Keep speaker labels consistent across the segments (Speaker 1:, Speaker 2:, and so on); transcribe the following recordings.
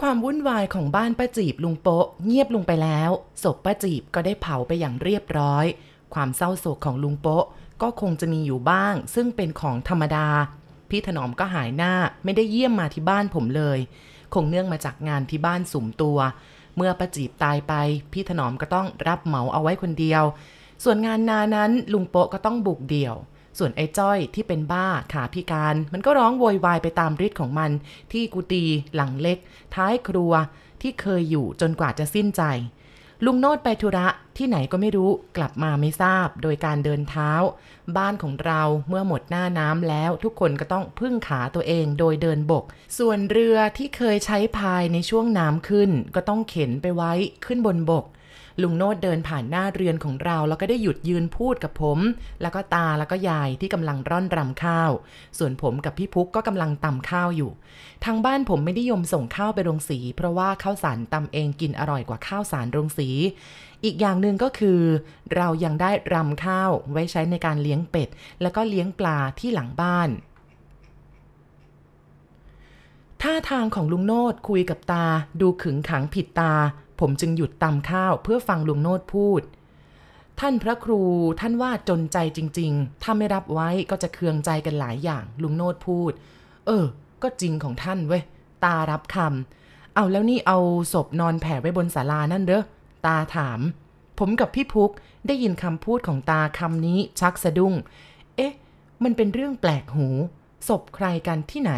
Speaker 1: ความวุ่นวายของบ้านป้าจีบลุงโปะเงียบลงไปแล้วศพป้าจีบก็ได้เผาไปอย่างเรียบร้อย ความเศร้าโศกของลุงโปะก็คงจะมีอยู่บ้าง ซึ่งเป็นของธรรมดา พี่ถนอมก็หายหน้าไม่ได้เยี่ยมมาที่บ้านผมเลย คงเนื่องมาจากงานที่บ้านสุมตัว เมื่อป้าจีบตายไป พี่ถนอมก็ต้องรับเหมาเอาไว้คนเดียว ส่วนงานนานั้นลุงโปะก็ต้องบุกเดี่ยว ส่วนไอ้จ้อยที่เป็นบ้าขาพิการ มันก็ร้องโวยวายไปตามฤทธิ์ของมัน ที่กุฏิหลังเล็ก ท้ายครัวที่เคยอยู่จนกว่าจะสิ้นใจ ลุงโนดไปธุระที่ไหนก็ไม่รู้กลับมาไม่ทราบ โดยการเดินเท้า บ้านของเราเมื่อหมดหน้าน้ำแล้วทุกคนก็ต้องพึ่งขาตัวเองโดยเดินบก ส่วนเรือที่เคยใช้พายในช่วงน้ำขึ้น ก็ต้องเข็นไปไว้ขึ้นบนบก ลุงโนดเดินผ่านหน้าเรือนของเรา แล้วก็ได้หยุดยืนพูดกับผม แล้วก็ตาแล้วก็ยายที่กำลังร่อนรำข้าว ส่วนผมกับพี่พุกก็กำลังตำข้าวอยู่ ทางบ้านผมไม่ได้ยมส่งข้าวไปโรงสี เพราะว่าข้าวสารตำเองกินอร่อยกว่าข้าวสารโรงสี อีกอย่างหนึ่งก็คือ เรายังได้รำข้าวไว้ใช้ในการเลี้ยงเป็ด แล้วก็เลี้ยงปลาที่หลังบ้านท่าทางของลุงโนดคุยกับตาดูขึงขังผิดตา ผมจึงหยุดตำข้าวเพื่อฟังลุงโนดพูด ท่านพระครูท่านว่าจนใจจริง ๆ ถ้าไม่รับไว้ก็จะเคืองใจกันหลายอย่าง ลุงโนดพูด เออ ก็จริงของท่านเว้ย ตารับคำเอาแล้วนี่เอาศพนอนแผ่ไว้บนศาลานั่นเด้อ ตาถาม ผมกับพี่พุกได้ยินคำพูดของตาคำนี้ชักสะดุ้ง เอ๊ะ มันเป็นเรื่องแปลกหู ศพใครกันที่ไหน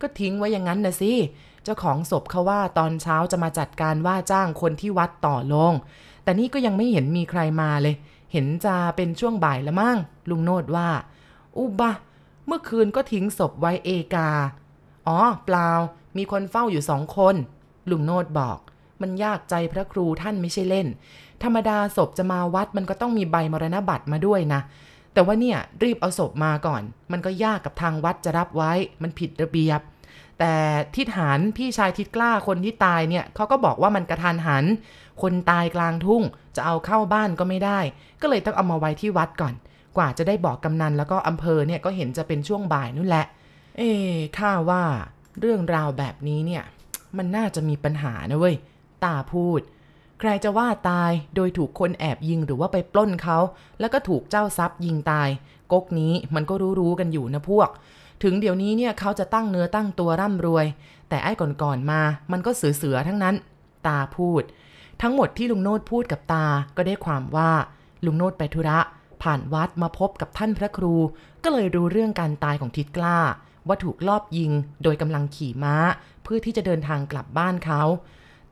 Speaker 1: ก็ทิ้งไว้อย่างนั้นนะสิ เจ้าของศพเขาว่าตอนเช้าจะมาจัดการว่าจ้างคนที่วัดต่อลง แต่นี่ก็ยังไม่เห็นมีใครมาเลย เห็นจะเป็นช่วงบ่ายละมั่ง ลุงโนดว่า อุบะ เมื่อคืนก็ทิ้งศพไว้เอกา อ๋อ เปล่า มีคนเฝ้าอยู่สองคน ลุงโนดบอก มันยากใจพระครูท่านไม่ใช่เล่น ธรรมดาศพจะมาวัดมันก็ต้องมีใบมรณบัตรมาด้วยนะแต่ว่าเนี่ยรีบเอาศพมาก่อน มันก็ยากกับทางวัดจะรับไว้ มันผิดระเบียบ แต่ทิศหานพี่ชายทิศกล้าคนที่ตายเนี่ยเขาก็บอกว่ามันกระทันหัน คนตายกลางทุ่ง จะเอาเข้าบ้านก็ไม่ได้ ก็เลยต้องเอามาไว้ที่วัดก่อน กว่าจะได้บอกกำนันแล้วก็อำเภอเนี่ยก็เห็นจะเป็นช่วงบ่ายนู่นแหละ เอ๊ข้าว่าเรื่องราวแบบนี้เนี่ย มันน่าจะมีปัญหานะเว้ยตาพูด ใครจะว่าตายโดยถูกคนแอบยิงหรือว่าไปปล้นเขาแล้วก็ถูกเจ้าทรัพย์ยิงตาย ก๊กนี้มันก็รู้ๆกันอยู่นะพวก ถึงเดี๋ยวนี้เนี่ยเขาจะตั้งเนื้อตั้งตัวร่ำรวย แต่ไอ้ก่อนๆมามันก็เสือๆทั้งนั้น ตาพูด ทั้งหมดที่ลุงโนดพูดกับตาก็ได้ความว่า ลุงโนดไปธุระ ผ่านวัดมาพบกับท่านพระครู ก็เลยรู้เรื่องการตายของทิดกล้า ว่าถูกลอบยิงโดยกำลังขี่ม้า เพื่อที่จะเดินทางกลับบ้านเขา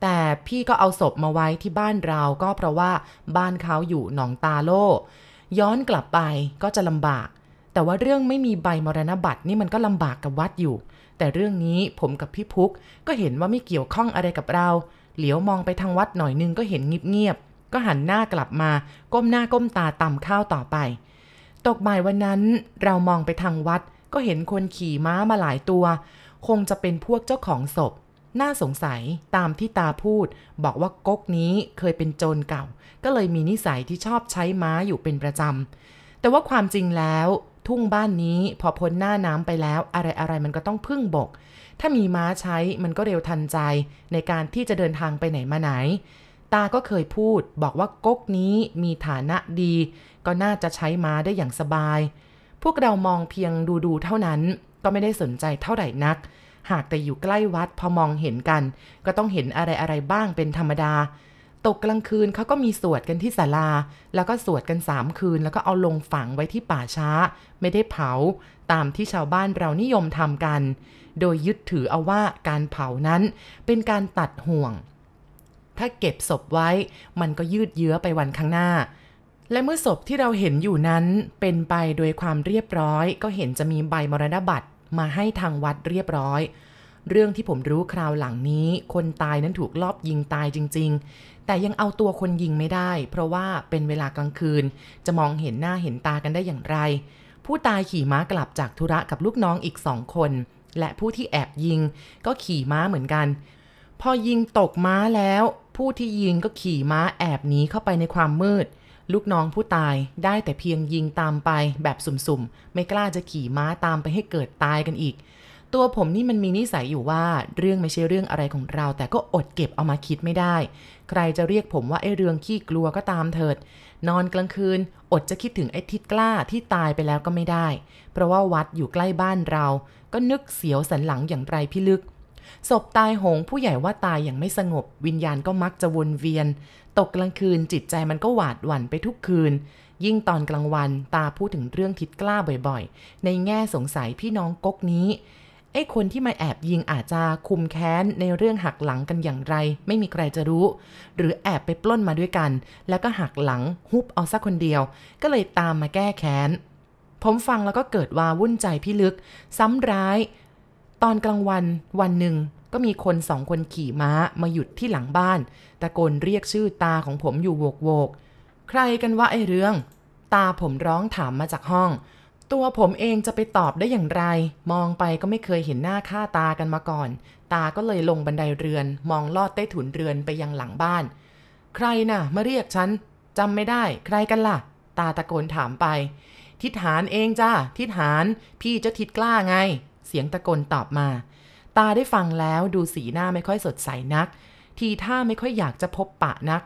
Speaker 1: แต่พี่ก็เอาศพมาไว้ที่บ้านเราก็เพราะว่าบ้านเขาอยู่หนองตาโล ย้อนกลับไปก็จะลำบาก แต่ว่าเรื่องไม่มีใบมรณบัตรนี่มันก็ลำบากกับวัดอยู่ แต่เรื่องนี้ผมกับพี่พุกก็เห็นว่าไม่เกี่ยวข้องอะไรกับเรา เหลียวมองไปทางวัดหน่อยนึงก็เห็นเงียบๆก็หันหน้ากลับมา ก้มหน้าก้มตาตำข้าวต่อไป ตกบ่ายวันนั้นเรามองไปทางวัด ก็เห็นคนขี่ม้ามาหลายตัว คงจะเป็นพวกเจ้าของศพน่าสงสัยตามที่ตาพูด บอกว่าก๊กนี้เคยเป็นโจรเก่า ก็เลยมีนิสัยที่ชอบใช้ม้าอยู่เป็นประจำแต่ว่าความจริงแล้ว ทุ่งบ้านนี้พอพ้นหน้าน้ำไปแล้ว อะไรอะไรมันก็ต้องพึ่งบก ถ้ามีม้าใช้มันก็เร็วทันใจ ในการที่จะเดินทางไปไหนมาไหน ตาก็เคยพูด บอกว่าก๊กนี้มีฐานะดี ก็น่าจะใช้ม้าได้อย่างสบาย พวกเรามองเพียงดูดูๆเท่านั้น ก็ไม่ได้สนใจเท่าไหร่นัก หากแต่อยู่ใกล้วัดพอมองเห็นกัน ก็ต้องเห็นอะไรอะไรบ้างเป็นธรรมดา ตกกลางคืนเขาก็มีสวดกันที่ศาลา แล้วก็สวดกันสามคืน แล้วก็เอาลงฝังไว้ที่ป่าช้า ไม่ได้เผา ตามที่ชาวบ้านเรานิยมทำกัน โดยยึดถือเอาว่าการเผานั้นเป็นการตัดห่วง ถ้าเก็บศพไว้ มันก็ยืดเยื้อไปวันข้างหน้า และเมื่อศพที่เราเห็นอยู่นั้นเป็นไปโดยความเรียบร้อย ก็เห็นจะมีใบมรณบัตรมาให้ทางวัดเรียบร้อย เรื่องที่ผมรู้คราวหลังนี้ คนตายนั้นถูกลอบยิงตายจริง ๆ แต่ยังเอาตัวคนยิงไม่ได้ เพราะว่าเป็นเวลากลางคืน จะมองเห็นหน้าเห็นตากันได้อย่างไร ผู้ตายขี่ม้ากลับจากธุระกับลูกน้องอีกสองคน และผู้ที่แอบยิง ก็ขี่ม้าเหมือนกัน พอยิงตกม้าแล้ว ผู้ที่ยิงก็ขี่ม้าแอบหนีเข้าไปในความมืดลูกน้องผู้ตายได้แต่เพียงยิงตามไปแบบสุ่มๆ ไม่กล้าจะขี่ม้าตามไปให้เกิดตายกันอีก ตัวผมนี่มันมีนิสัยอยู่ว่าเรื่องไม่ใช่เรื่องอะไรของเรา แต่ก็อดเก็บเอามาคิดไม่ได้ ใครจะเรียกผมว่าไอ้เรื่องขี้กลัวก็ตามเถิด นอนกลางคืน อดจะคิดถึงไอ้ทิดกล้าที่ตายไปแล้วก็ไม่ได้ เพราะว่าวัดอยู่ใกล้บ้านเรา ก็นึกเสียวสันหลังอย่างไรพิลึกศพตายโหงผู้ใหญ่ว่าตายอย่างไม่สงบ วิญญาณก็มักจะวนเวียน ตกกลางคืนจิตใจมันก็หวาดหวั่นไปทุกคืน ยิ่งตอนกลางวันตาพูดถึงเรื่องทิดกล้าบ่อยๆ ในแง่สงสัยพี่น้องก๊กนี้ ไอ้คนที่มาแอบยิงอาจจะคุมแค้นในเรื่องหักหลังกันอย่างไร ไม่มีใครจะรู้ หรือแอบไปปล้นมาด้วยกัน แล้วก็หักหลังฮุบเอาสักคนเดียว ก็เลยตามมาแก้แค้น ผมฟังแล้วก็เกิดวาวุ่นใจพี่ลึก ซ้ำร้าย ตอนกลางวันวันหนึ่งก็มีคนสองคนขี่ม้ามาหยุดที่หลังบ้าน ตะโกนเรียกชื่อตาของผมอยู่โวกโวก ใครกันว่าไอ้เรื่อง ตาผมร้องถามมาจากห้อง ตัวผมเองจะไปตอบได้อย่างไร มองไปก็ไม่เคยเห็นหน้าค่าตากันมาก่อน ตาก็เลยลงบันไดเรือน มองลอดใต้ถุนเรือนไปยังหลังบ้าน ใครนะ่ะ มาเรียกฉันจำไม่ได้ใครกันล่ะ ตาตะโกนถามไป ทิศหานเองจ้าทิศหาน พี่เจะทิศกล้าไง เสียงตะโกนตอบมา ตาได้ฟังแล้วดูสีหน้าไม่ค่อยสดใสนัก ทีท่าไม่ค่อยอยากจะพบปะนัก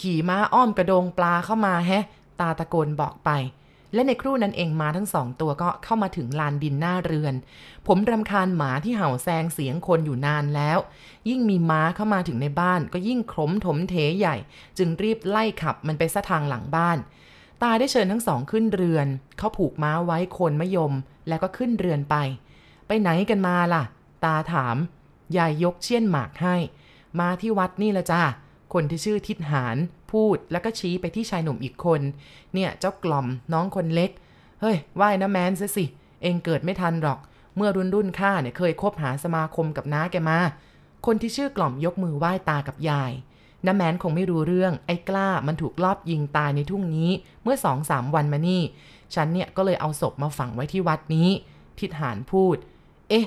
Speaker 1: ขี่ม้าอ้อมกระโดงปลาเข้ามาแฮะ ตาตะโกนบอกไป และในครู่นั้นเองมาทั้งสองตัวก็เข้ามาถึงลานดินหน้าเรือน ผมรำคาญหมาที่เห่าแซงเสียงคนอยู่นานแล้ว ยิ่งมีม้าเข้ามาถึงในบ้าน ก็ยิ่งคล้มถมเทใหญ่ จึงรีบไล่ขับมันไปซะทางหลังบ้าน ตาได้เชิญทั้งสองขึ้นเรือน เขาผูกม้าไว้คนมะยม แล้วก็ขึ้นเรือนไป ไปไหนกันมาล่ะ ตาถาม ยายยกเชี่ยนหมากให้ มาที่วัดนี่ละจ้าคนที่ชื่อทิศหาน พูดแล้วก็ชี้ไปที่ชายหนุ่มอีกคน เนี่ยเจ้ากล่อมน้องคนเล็ก เฮ้ยว่ายนะแมนซะสิ เองเกิดไม่ทันหรอก เมื่อรุ่นรุ่นข้าเนี่ยเคยคบหาสมาคมกับน้าแกมา คนที่ชื่อกล่อมยกมือไหว้ตากับยายน้าแมนคงไม่รู้เรื่อง ไอ้กล้ามันถูกลอบยิงตายในทุ่งนี้เมื่อสองสามวันมานี่ ฉันเนี่ยก็เลยเอาศพมาฝังไว้ที่วัดนี้ ทิศหานพูด เอ๊ะ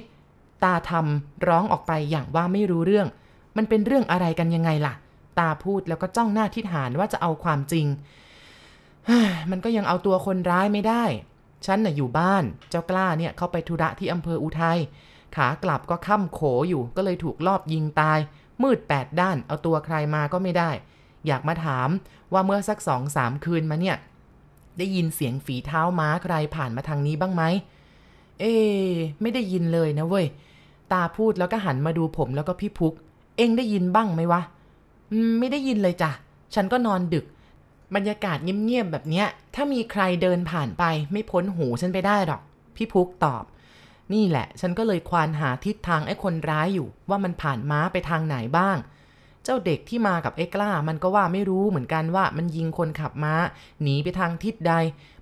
Speaker 1: ตาทำร้องออกไปอย่างว่าไม่รู้เรื่อง มันเป็นเรื่องอะไรกันยังไงล่ะ ตาพูดแล้วก็จ้องหน้าทิศหานว่าจะเอาความจริง มันก็ยังเอาตัวคนร้ายไม่ได้ ฉันน่ะอยู่บ้าน เจ้ากล้าเนี่ยเขาไปธุระที่อำเภออุทัย ขากลับก็ค่ำโขอยู่ ก็เลยถูกลอบยิงตาย มืดแปดด้าน เอาตัวใครมาก็ไม่ได้ อยากมาถามว่าเมื่อสักสองสามคืนมาเนี่ย ได้ยินเสียงฝีเท้าม้าใครผ่านมาทางนี้บ้างไหม เอ๊ไม่ได้ยินเลยนะเว้ย ตาพูดแล้วก็หันมาดูผมแล้วก็พี่พุก เองได้ยินบ้างไหมวะ ไม่ได้ยินเลยจ้ะ ฉันก็นอนดึก บรรยากาศเงียบๆแบบเนี้ย ถ้ามีใครเดินผ่านไป ไม่พ้นหูฉันไปได้หรอก พี่พุกตอบ นี่แหละ ฉันก็เลยควานหาทิศทางไอ้คนร้ายอยู่ ว่ามันผ่านม้าไปทางไหนบ้าง เจ้าเด็กที่มากับไอ้กล้า มันก็ว่าไม่รู้เหมือนกันว่ามันยิงคนขับม้า หนีไปทางทิศใด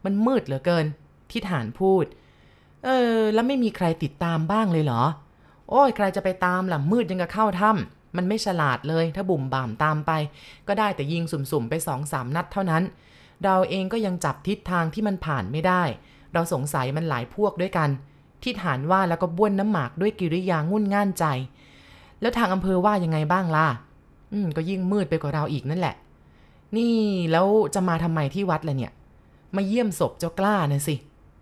Speaker 1: มันมืดเหลือเกินทิศหานพูด เออ แล้วไม่มีใครติดตามบ้างเลยเหรอ โอ้ยใครจะไปตามล่ะมืดยังกับเข้าถ้ำ มันไม่ฉลาดเลย ถ้าบุ่มบ่ามตามไป ก็ได้แต่ยิงสุ่มๆไปสองสามนัดเท่านั้น เราเองก็ยังจับทิศทางที่มันผ่านไม่ได้ เราสงสัยมันหลายพวกด้วยกันทิศหานว่าแล้วก็บ้วนน้ำหมากด้วยกิริยางุ่นง่านใจ แล้วทางอำเภอว่ายังไงบ้างล่ะ อืม ก็ยิ่งมืดไปกว่าเราอีกนั่นแหละ นี่แล้วจะมาทำไมที่วัดล่ะเนี่ย มาเยี่ยมศพเจ้ากล้าน่ะสิ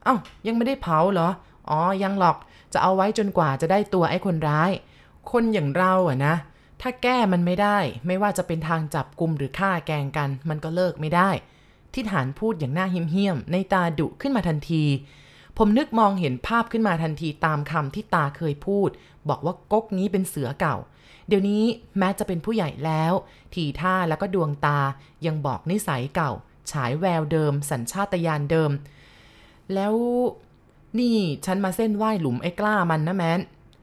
Speaker 1: เอา้ายังไม่ได้เผาเหรอ อ๋อ ยังหรอก จะเอาไว้จนกว่าจะได้ตัวไอ้คนร้าย คนอย่างเราอะนะ ถ้าแก้มันไม่ได้ ไม่ว่าจะเป็นทางจับกลุ่มหรือฆ่าแกงกัน มันก็เลิกไม่ได้ทิฐานพูดอย่างหน้าเหี้ยมในตาดุขึ้นมาทันที ผมนึกมองเห็นภาพขึ้นมาทันทีตามคำที่ตาเคยพูด บอกว่าก๊กนี้เป็นเสือเก่า เดี๋ยวนี้แม้จะเป็นผู้ใหญ่แล้ว ทีท่าแล้วก็ดวงตายังบอกนิสัยเก่า ฉายแววเดิม สัญชาตญาณเดิม แล้วนี่ฉันมาเส้นไหว้หลุมไอ้กล้ามันนะแมน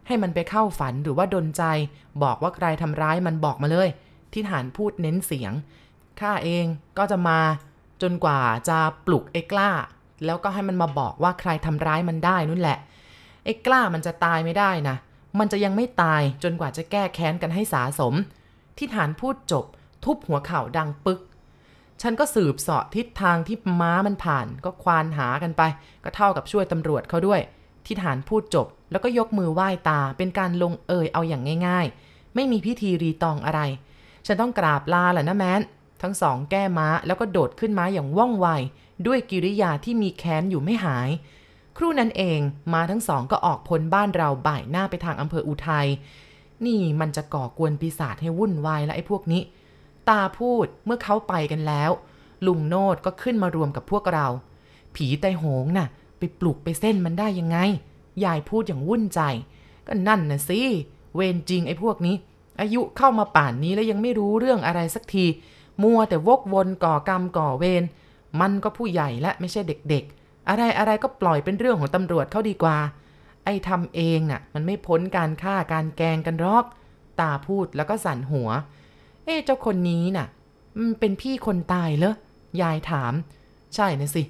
Speaker 1: ให้มันไปเข้าฝันหรือว่าดนใจ บอกว่าใครทำร้ายมันบอกมาเลย ที่ฐานพูดเน้นเสียงข้าเองก็จะมาจนกว่าจะปลุกไอ้กล้า แล้วก็ให้มันมาบอกว่าใครทำร้ายมันได้นั่นแหละไอ้กล้ามันจะตายไม่ได้นะ มันจะยังไม่ตายจนกว่าจะแก้แค้นกันให้สาสม ที่ฐานพูดจบ ทุบหัวเข่าดังปึก ฉันก็สืบเสาะทิศทางที่ม้ามันผ่าน ก็ควานหากันไป ก็เท่ากับช่วยตำรวจเขาด้วย ที่ฐานพูดจบ แล้วก็ยกมือไหว้ตาเป็นการลงเอยเอาอย่างง่าย ๆ ไม่มีพิธีรีตองอะไร ฉันต้องกราบลาแหละนะแมนทั้งสองแก้ม้าแล้วก็โดดขึ้นม้าอย่างว่องไว ด้วยกิริยาที่มีแค้นอยู่ไม่หาย ครู่นั้นเองมาทั้งสองก็ออกพ้นบ้านเราบ่ายหน้าไปทางอำเภออุทัยนี่มันจะก่อกวนปีศาจให้วุ่นวายและไอ้พวกนี้ ตาพูดเมื่อเขาไปกันแล้ว ลุงโนดก็ขึ้นมารวมกับพวกเรา ผีไตโหงน่ะ ไปปลุกไปเส้นมันได้ยังไง ยายพูดอย่างวุ่นใจ ก็นั่นน่ะสิ เวรจริงไอ้พวกนี้ อายุเข้ามาป่านนี้แล้วยังไม่รู้เรื่องอะไรสักที มัวแต่วกวนก่อกรรมก่อเวร มันก็ผู้ใหญ่และไม่ใช่เด็กๆ อะไรอะไรก็ปล่อยเป็นเรื่องของตำรวจเขาดีกว่า ไอ้ทำเองน่ะ มันไม่พ้นการฆ่าการแกงกันหรอก ตาพูดแล้วก็สั่นหัว เอ๊เจ้าคนนี้น่ะมันเป็นพี่คนตายเหรอ ยายถาม ใช่นะสิ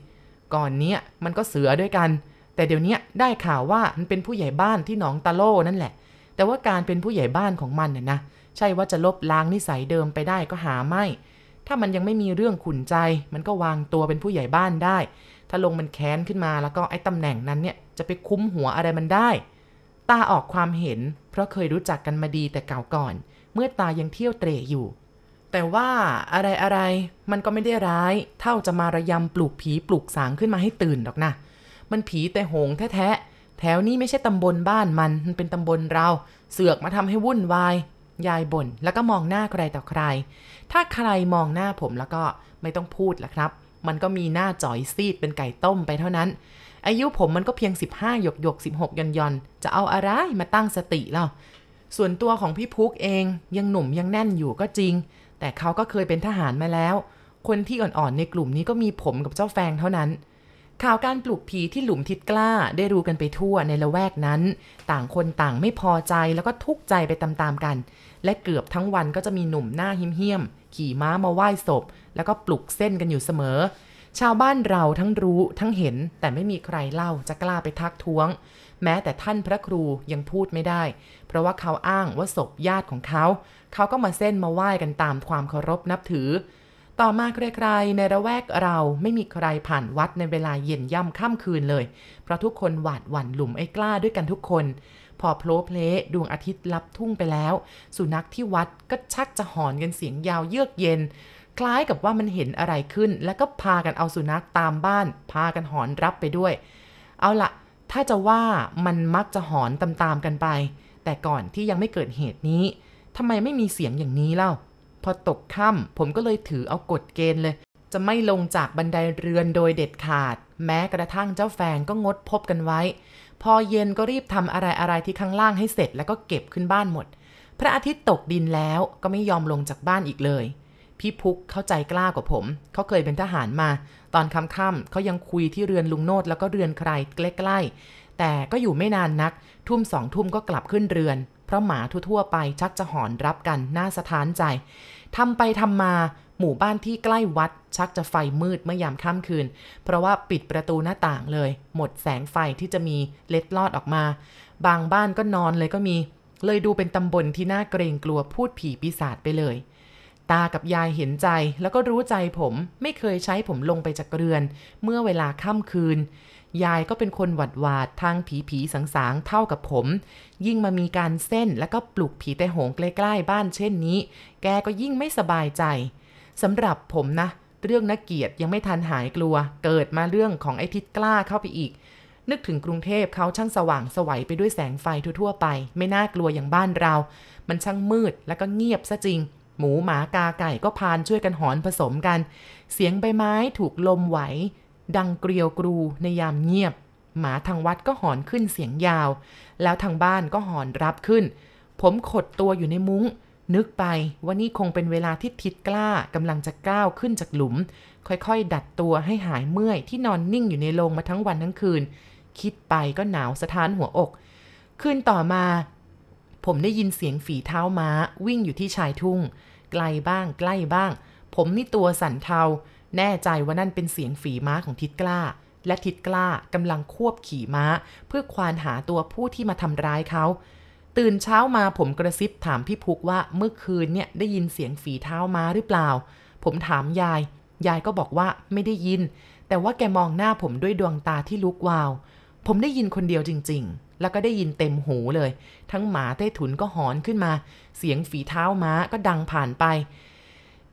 Speaker 1: ก่อนเนี้ยมันก็เสือด้วยกัน แต่เดี๋ยวนี้ได้ข่าวว่ามันเป็นผู้ใหญ่บ้านที่หนองตะโล่นั่นแหละ แต่ว่าการเป็นผู้ใหญ่บ้านของมันน่ะนะ ใช่ว่าจะลบล้างนิสัยเดิมไปได้ก็หาไม่ ถ้ามันยังไม่มีเรื่องขุนใจ มันก็วางตัวเป็นผู้ใหญ่บ้านได้ ถ้าลงมันแค้นขึ้นมาแล้วก็ไอ้ตำแหน่งนั้นเนี่ยจะไปคุ้มหัวอะไรมันได้ ตาออกความเห็น เพราะเคยรู้จักกันมาดีแต่เก่าก่อน เมื่อตายังเที่ยวเตร่อยู่ แต่ว่าอะไรอะไรมันก็ไม่ได้ร้าย เท่าจะมาระยำปลูกผีปลูกสางขึ้นมาให้ตื่นหรอกนะ มันผีแต่โหงแท้ๆ แถวนี้ไม่ใช่ตำบลบ้านมัน มันเป็นตำบลเรา เสือกมาทำให้วุ่นวาย ยายบ่น แล้วก็มองหน้าใครต่อใคร ถ้าใครมองหน้าผมแล้วก็ไม่ต้องพูดละครับ มันก็มีหน้าจ่อยซีดเป็นไก่ต้มไปเท่านั้น อายุผมมันก็เพียง 15หยกหยก16ยอนยอนจะเอาอะไรมาตั้งสติเล่าส่วนตัวของพี่พุกเองยังหนุ่มยังแน่นอยู่ก็จริง แต่เขาก็เคยเป็นทหารมาแล้ว คนที่อ่อนๆในกลุ่มนี้ก็มีผมกับเจ้าแฟงเท่านั้น ข่าวการปลูกผีที่หลุมทิดกล้าได้รู้กันไปทั่วในละแวกนั้น ต่างคนต่างไม่พอใจแล้วก็ทุกข์ใจไปตามๆกัน และเกือบทั้งวันก็จะมีหนุ่มหน้าหิมเหี้ยม ขี่ม้ามาไหว้ศพ แล้วก็ปลุกเส้นกันอยู่เสมอ ชาวบ้านเราทั้งรู้ทั้งเห็นแต่ไม่มีใครเล่าจะกล้าไปทักท้วง แม้แต่ท่านพระครูยังพูดไม่ได้ เพราะว่าเขาอ้างว่าศพญาติของเขา เขาก็มาเส้นมาไหว้กันตามความเคารพนับถือ ต่อมาใครๆในระแวกเราไม่มีใครผ่านวัดในเวลาเย็นย่ำค่ำคืนเลย เพราะทุกคนหวาดหวั่นหลุมไอ้กล้าด้วยกันทุกคนพอโผล่เพลดวงอาทิตย์ลับทุ่งไปแล้ว สุนัขที่วัดก็ชักจะหอนกันเสียงยาวเยือกเย็น คล้ายกับว่ามันเห็นอะไรขึ้น แล้วก็พากันเอาสุนัขตามบ้าน พากันหอนรับไปด้วย เอาละถ้าจะว่ามันมักจะหอนตามๆกันไป แต่ก่อนที่ยังไม่เกิดเหตุนี้ทำไมไม่มีเสียงอย่างนี้เล่า พอตกค่ำผมก็เลยถือเอากฎเกณฑ์เลย จะไม่ลงจากบันไดเรือนโดยเด็ดขาด แม้กระทั่งเจ้าแฟงก็งดพบกันไว้ พอเย็นก็รีบทำอะไรอะไรที่ข้างล่างให้เสร็จแล้วก็เก็บขึ้นบ้านหมด พระอาทิตย์ตกดินแล้วก็ไม่ยอมลงจากบ้านอีกเลย พี่พุกเข้าใจกล้ากว่าผม เขาเคยเป็นทหารมา ตอนค่ำๆเขายังคุยที่เรือนลุงโนดแล้วก็เรือนใครใกล้ๆ แต่ก็อยู่ไม่นานนัก ทุ่มสองทุ่มก็กลับขึ้นเรือน เพราะหมาทั่วๆไปชักจะหอนรับกันน่าสะท้านใจ ทำไปทำมา หมู่บ้านที่ใกล้วัด ชักจะไฟมืดเมื่อยามค่ำคืน เพราะว่าปิดประตูหน้าต่างเลย หมดแสงไฟที่จะมีเล็ดลอดออกมา บางบ้านก็นอนเลยก็มี เลยดูเป็นตำบลที่น่าเกรงกลัวพูดผีปีศาจไปเลย ตากับยายเห็นใจแล้วก็รู้ใจผมไม่เคยใช้ผมลงไปจากเรือน เมื่อเวลาค่ำคืน ยายก็เป็นคนหวัดหวาดทางผีผีสางสางเท่ากับผม ยิ่งมามีการเส้นแล้วก็ปลุกผีแต่โหงใกล้ๆบ้านเช่นนี้ แกก็ยิ่งไม่สบายใจสำหรับผมนะ เรื่องนักเกียรติยังไม่ทันหายกลัว เกิดมาเรื่องของไอ้ทิศกล้าเข้าไปอีก นึกถึงกรุงเทพเขาช่างสว่างสวัยไปด้วยแสงไฟทั่วๆไป ไม่น่ากลัวอย่างบ้านเรา มันช่างมืดแล้วก็เงียบซะจริง หมูหมากาไก่ก็พานช่วยกันหอนผสมกัน เสียงใบไม้ถูกลมไหว ดังเกลียวกรูในยามเงียบ หมาทางวัดก็หอนขึ้นเสียงยาว แล้วทางบ้านก็หอนรับขึ้น ผมขดตัวอยู่ในมุง้ง นึกไปว่านี่คงเป็นเวลาที่ทิดกล้ากำลังจะก้าวขึ้นจากหลุม ค่อยๆ ดัดตัวให้หายเมื่อยที่นอนนิ่งอยู่ในโรงมาทั้งวันทั้งคืน คิดไปก็หนาวสะท้านหัวอก คืนต่อมา ผมได้ยินเสียงฝีเท้าม้า วิ่งอยู่ที่ชายทุ่ง ไกลบ้างใกล้บ้าง ผมนี่ตัวสั่นเทา แน่ใจว่านั่นเป็นเสียงฝีม้าของทิดกล้า และทิดกล้ากำลังควบขี่ม้า เพื่อควานหาตัวผู้ที่มาทำร้ายเขา ตื่นเช้ามาผมกระซิบถามพี่พุกว่าเมื่อคืนเนี่ยได้ยินเสียงฝีเท้าม้าหรือเปล่า ผมถามยาย ยายก็บอกว่าไม่ได้ยิน แต่ว่าแกมองหน้าผมด้วยดวงตาที่ลุกวาว ผมได้ยินคนเดียวจริง ๆ แล้วก็ได้ยินเต็มหูเลย ทั้งหมาเต้ถุนก็หอนขึ้นมา เสียงฝีเท้าม้าก็ดังผ่านไป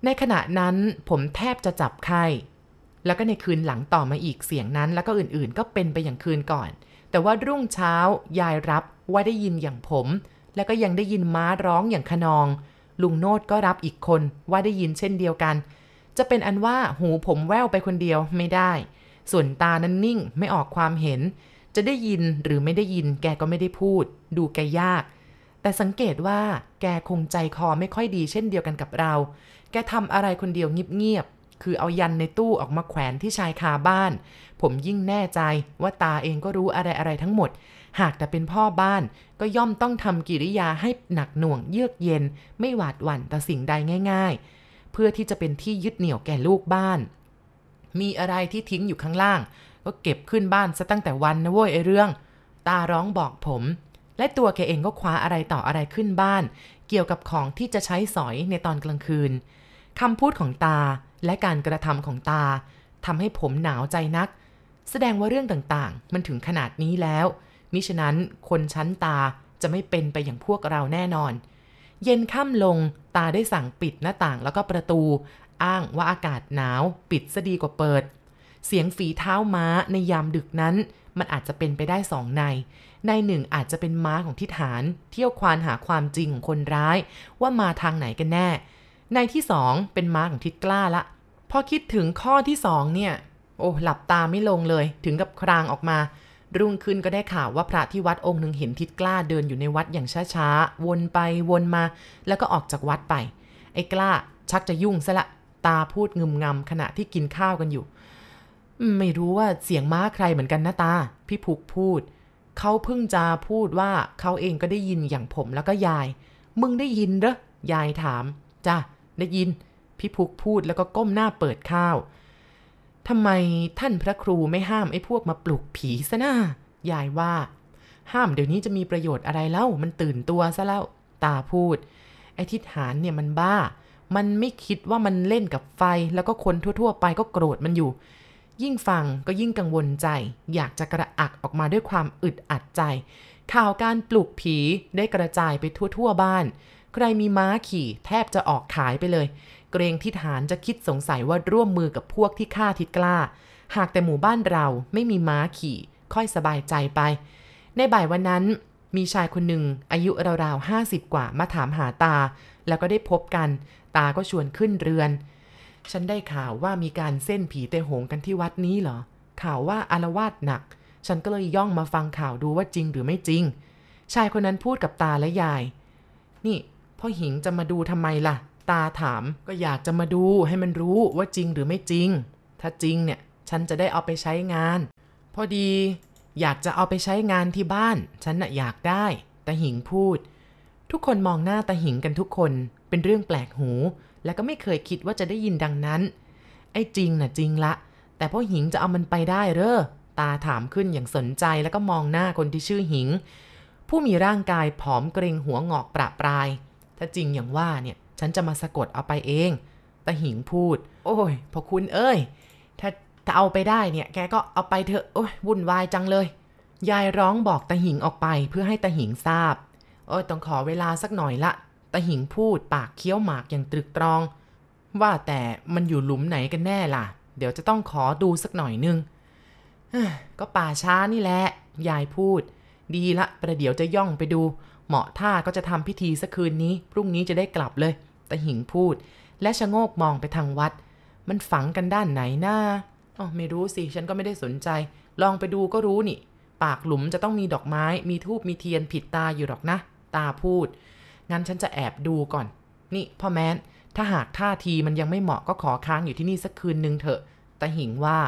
Speaker 1: ในขณะนั้นผมแทบจะจับไข้ แล้วก็ในคืนหลังต่อมาอีกเสียงนั้น แล้วก็อื่นๆ ก็เป็นไปอย่างคืนก่อน แต่ว่ารุ่งเช้ายายรับว่าได้ยินอย่างผม แล้วก็ยังได้ยินม้าร้องอย่างขนอง ลุงโนดก็รับอีกคนว่าได้ยินเช่นเดียวกัน จะเป็นอันว่าหูผมแว่วไปคนเดียวไม่ได้ ส่วนตานั้นนิ่งไม่ออกความเห็น จะได้ยินหรือไม่ได้ยินแกก็ไม่ได้พูด ดูแกยาก แต่สังเกตว่าแกคงใจคอไม่ค่อยดีเช่นเดียวกันกับเรา แกทำอะไรคนเดียวเงียบๆ คือเอายันในตู้ออกมาแขวนที่ชายคาบ้าน ผมยิ่งแน่ใจว่าตาเองก็รู้อะไรอะไรทั้งหมด หากแต่เป็นพ่อบ้านก็ย่อมต้องทำกิริยาให้หนักหน่วงเยือกเย็น ไม่หวาดหวั่นต่อสิ่งใดง่าย ๆ เพื่อที่จะเป็นที่ยึดเหนี่ยวแก่ลูกบ้านมีอะไรที่ทิ้งอยู่ข้างล่าง ก็เก็บขึ้นบ้านซะตั้งแต่วันนะเว้ยไอเรื่อง ตาร้องบอกผม และตัวแกเองก็คว้าอะไรต่ออะไรขึ้นบ้าน เกี่ยวกับของที่จะใช้สอยในตอนกลางคืนคำพูดของตาและการกระทำของตาทำให้ผมหนาวใจนัก แสดงว่าเรื่องต่างๆ มันถึงขนาดนี้แล้ว มิฉะนั้นคนชั้นตาจะไม่เป็นไปอย่างพวกเราแน่นอน เย็นค่ำลงตาได้สั่งปิดหน้าต่างแล้วก็ประตู อ้างว่าอากาศหนาว ปิดซะดีกว่าเปิด เสียงฝีเท้าม้าในยามดึกนั้น มันอาจจะเป็นไปได้สองใน ในหนึ่งอาจจะเป็นม้าของทิฐาน เที่ยวควานหาความจริงของคนร้าย ว่ามาทางไหนกันแน่ ในที่สองเป็นม้าของทิศกล้าละ พอคิดถึงข้อที่สองเนี่ย โอ้หลับตาไม่ลงเลย ถึงกับครางออกมา รุ่งขึ้นก็ได้ข่าวว่าพระที่วัดองค์หนึ่งเห็นทิศกล้าเดินอยู่ในวัดอย่างช้าๆ วนไปวนมา แล้วก็ออกจากวัดไป ไอ้กล้าชักจะยุ่งซะละ ตาพูดงึมงำขณะที่กินข้าวกันอยู่ ไม่รู้ว่าเสียงม้าใครเหมือนกันนะตา พี่พุกพูด เขาเพิ่งจะพูดว่าเขาเองก็ได้ยินอย่างผมแล้วก็ยาย มึงได้ยินเหรอยายถาม จ้ะ ได้ยิน พี่พุกพูดแล้วก็ก้มหน้าเปิดข้าวทำไมท่านพระครูไม่ห้ามไอ้พวกมาปลุกผีซะนะยายว่า ห้ามเดี๋ยวนี้จะมีประโยชน์อะไรเล่า มันตื่นตัวซะแล้ว ตาพูด ไอ้ทิศหานเนี่ยมันบ้า มันไม่คิดว่ามันเล่นกับไฟแล้วก็คนทั่ว ๆ ไปก็โกรธมันอยู่ ยิ่งฟังก็ยิ่งกังวลใจ อยากจะกระอักออกมาด้วยความอึดอัดใจ ข่าวการปลุกผีได้กระจายไปทั่วๆบ้าน ใครมีม้าขี่แทบจะออกขายไปเลย เกรงทิฐานจะคิดสงสัยว่าร่วมมือกับพวกที่ฆ่าทิดกล้า หากแต่หมู่บ้านเราไม่มีม้าขี่ ค่อยสบายใจไป ในบ่ายวันนั้นมีชายคนหนึ่งอายุราวๆห้าสิบกว่ามาถามหาตา แล้วก็ได้พบกัน ตาก็ชวนขึ้นเรือน ฉันได้ข่าวว่ามีการเส้นผีเตหงกันที่วัดนี้เหรอ ข่าวว่าอารวาสหนัก ฉันก็เลยย่องมาฟังข่าวดูว่าจริงหรือไม่จริง ชายคนนั้นพูดกับตาและยาย นี่พ่อหิงจะมาดูทำไมล่ะ ตาถามก็อยากจะมาดูให้มันรู้ว่าจริงหรือไม่จริง ถ้าจริงเนี่ย ฉันจะได้เอาไปใช้งาน พอดี อยากจะเอาไปใช้งานที่บ้าน ฉันน่ะอยากได้ตาหิงพูด ทุกคนมองหน้าตาหิงกันทุกคนเป็นเรื่องแปลกหู และก็ไม่เคยคิดว่าจะได้ยินดังนั้น ไอ้จริงน่ะจริงละ แต่พ่อหิงจะเอามันไปได้เหรอตาถามขึ้นอย่างสนใจแล้วก็มองหน้าคนที่ชื่อหิง ผู้มีร่างกายผอมเกรงหัวงอกประปราย ถ้าจริงอย่างว่าเนี่ยฉันจะมาสะกดเอาไปเองตาหิงพูด โอ้ยพอคุณเอ้ย ถ้าถ้าเอาไปได้เนี่ย แกก็เอาไปเถอะ โอ้ยวุ่นวายจังเลย ยายร้องบอกตาหิงออกไปเพื่อให้ตาหิงทราบ โอ้ยต้องขอเวลาสักหน่อยละ ตาหิงพูดปากเคี้ยวหมากอย่างตรึกตรอง ว่าแต่มันอยู่หลุมไหนกันแน่ล่ะ เดี๋ยวจะต้องขอดูสักหน่อยนึงก็ป่าช้านี่แหละ ยายพูด ดีละประเดี๋ยวจะย่องไปดู เหมาะท่าก็จะทำพิธีสักคืนนี้ พรุ่งนี้จะได้กลับเลยตาหิงพูด และชะโงกมองไปทางวัด มันฝังกันด้านไหนหน้าอ๋อไม่รู้สิ ฉันก็ไม่ได้สนใจ ลองไปดูก็รู้นี่ ปากหลุมจะต้องมีดอกไม้ มีทูบมีเทียนผิดตาอยู่หรอกนะ ตาพูด งั้นฉันจะแอบดูก่อน นี่พ่อแม้น ถ้าหากท่าทีมันยังไม่เหมาะก็ขอค้างอยู่ที่นี่สักคืนนึงเถอะตาหิงว่า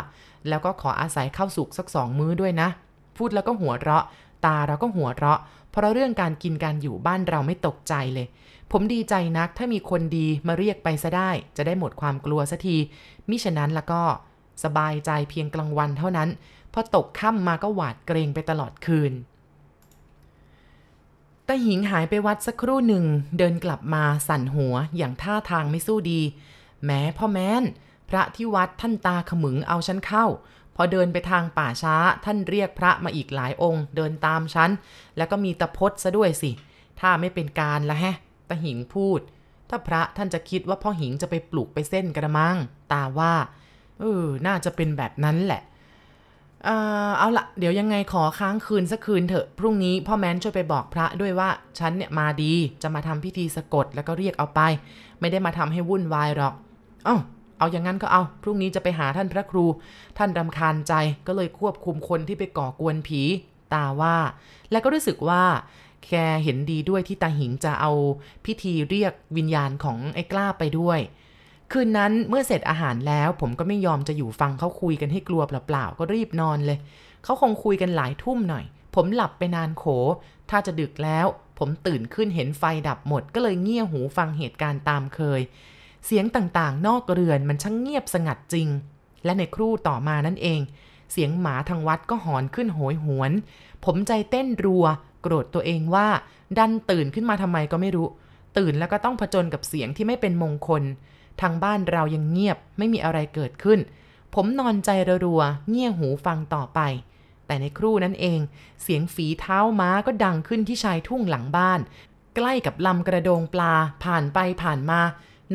Speaker 1: แล้วก็ขออาศัยเข้าสุกสักสองมื้อด้วยนะ พูดแล้วก็หัวเราะ ตาเราก็หัวเราะ เพราะเรื่องการกินการอยู่บ้านเราไม่ตกใจเลย ผมดีใจนักถ้ามีคนดีมาเรียกไปซะได้ จะได้หมดความกลัวสัที มิฉะนั้นล้วก็สบายใจเพียงกลางวันเท่านั้น พอตกค่ำมาก็หวาดเกรงไปตลอดคืน ตาหิงหายไปวัดสักครู่หนึ่ง เดินกลับมาสั่นหัวอย่างท่าทางไม่สู้ดี แม้พ่อแม้น พระที่วัดท่านตาขมึงเอาฉันเข้า พอเดินไปทางป่าช้าท่านเรียกพระมาอีกหลายองค์ เดินตามฉัน แล้วก็มีตะพดซะด้วยสิ ถ้าไม่เป็นการละแฮะตาหิงพูด ถ้าพระท่านจะคิดว่าพ่อหิงจะไปปลูกไปเส้นกระมัง ตาว่าเอเออน่าจะเป็นแบบนั้นแหละ เออเอาละเดี๋ยวยังไงขอค้างคืนสักคืนเถอะ พรุ่งนี้พ่อแม้นช่วยไปบอกพระด้วยว่า ฉันเนี่ยมาดีจะมาทำพิธีสะกดแล้วก็เรียกเอาไป ไม่ได้มาทำให้วุ่นวายหรอกเอ้าเอาอย่างนั้นก็เอา พรุ่งนี้จะไปหาท่านพระครู ท่านรำคาญใจก็เลยควบคุมคนที่ไปก่อกวนผี ตาว่า และก็รู้สึกว่าแกเห็นดีด้วยที่ตาหิงจะเอาพิธีเรียกวิญญาณของไอ้กล้าไปด้วย คืนนั้นเมื่อเสร็จอาหารแล้วผมก็ไม่ยอมจะอยู่ฟังเขาคุยกันให้กลัวเปล่าๆก็รีบนอนเลย เขาคงคุยกันหลายทุ่มหน่อย ผมหลับไปนานโข ถ้าจะดึกแล้ว ผมตื่นขึ้นเห็นไฟดับหมด ก็เลยเงี่ยหูฟังเหตุการณ์ตามเคย เสียงต่างๆ นอกเรือนมันช่างเงียบสงัดจริง และในครู่ต่อมานั่นเอง เสียงหมาทางวัดก็หอนขึ้นโหยหวน ผมใจเต้นรัว โกรธตัวเองว่า ดันตื่นขึ้นมาทำไมก็ไม่รู้ ตื่นแล้วก็ต้องผจญกับเสียงที่ไม่เป็นมงคล ทางบ้านเรายังเงียบไม่มีอะไรเกิดขึ้น ผมนอนใจรัวๆเงี่ยหูฟังต่อไป แต่ในครู่นั้นเอง เสียงฝีเท้าม้าก็ดังขึ้นที่ชายทุ่งหลังบ้าน ใกล้กับลำกระโดงปลาผ่านไปผ่านมา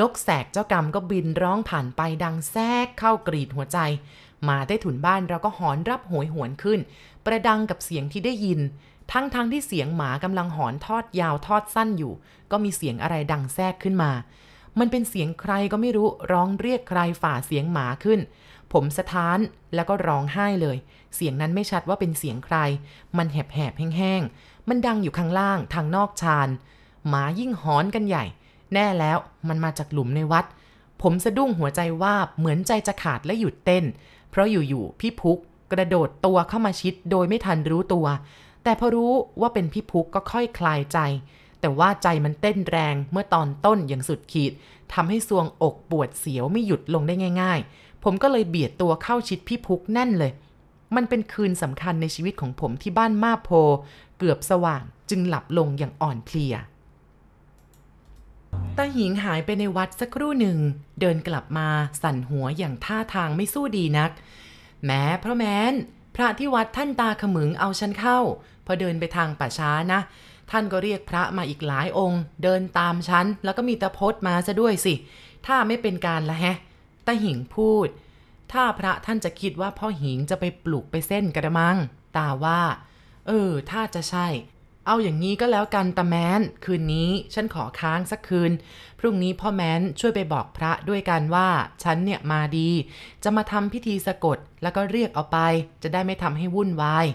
Speaker 1: นกแสกเจ้ากรรมก็บินร้องผ่านไปดังแทรกเข้ากรีดหัวใจมาได้ถุนบ้านเราก็หอนรับโหยหวนขึ้น ประดังกับเสียงที่ได้ยิน ทั้งๆทที่เสียงหมากำลังหอนทอดยาวทอดสั้นอยู่ ก็มีเสียงอะไรดังแทรกขึ้นมา มันเป็นเสียงใครก็ไม่รู้ร้องเรียกใครฝ่าเสียงหมาขึ้น ผมสะท้านแล้วก็ร้องไห้เลย เสียงนั้นไม่ชัดว่าเป็นเสียงใคร มันแหบๆแห้งๆ มันดังอยู่ข้างล่างทางนอกชานหมายิ่งหอนกันใหญ่ แน่แล้วมันมาจากหลุมในวัด ผมสะดุ้งหัวใจวาบเหมือนใจจะขาดและหยุดเต้น เพราะอยู่ๆพี่พุกกระโดดตัวเข้ามาชิดโดยไม่ทันรู้ตัว แต่พอรู้ว่าเป็นพี่พุกก็ค่อยคลายใจ แต่ว่าใจมันเต้นแรงเมื่อตอนต้นอย่างสุดขีดทำให้ซวงอกปวดเสียวไม่หยุดลงได้ง่าย ๆ ผมก็เลยเบียดตัวเข้าชิดพี่พุกแน่นเลย มันเป็นคืนสำคัญในชีวิตของผมที่บ้านมาโพ เกือบสว่างจึงหลับลงอย่างอ่อนเพลียตาหิงหายไปในวัดสักครู่หนึ่ง เดินกลับมาสั่นหัวอย่างท่าทางไม่สู้ดีนัก แม้เพราะแม้น พระที่วัดท่านตาขมึงเอาฉันเข้า พอเดินไปทางป่าช้านะ ท่านก็เรียกพระมาอีกหลายองค์ เดินตามฉัน แล้วก็มีตะพดมาซะด้วยสิ ถ้าไม่เป็นการละแฮะตาหิงพูด ถ้าพระท่านจะคิดว่าพ่อหิงจะไปปลูกไปเส้นกระมัง ตาว่า เออ ถ้าจะใช่ เอาอย่างนี้ก็แล้วกันตาแมนคืนนี้ฉันขอค้างสักคืน พรุ่งนี้พ่อแมนช่วยไปบอกพระด้วยกันว่า ฉันเนี่ยมาดี จะมาทำพิธีสะกดแล้วก็เรียกเอาไป จะได้ไม่ทำให้วุ่นวาย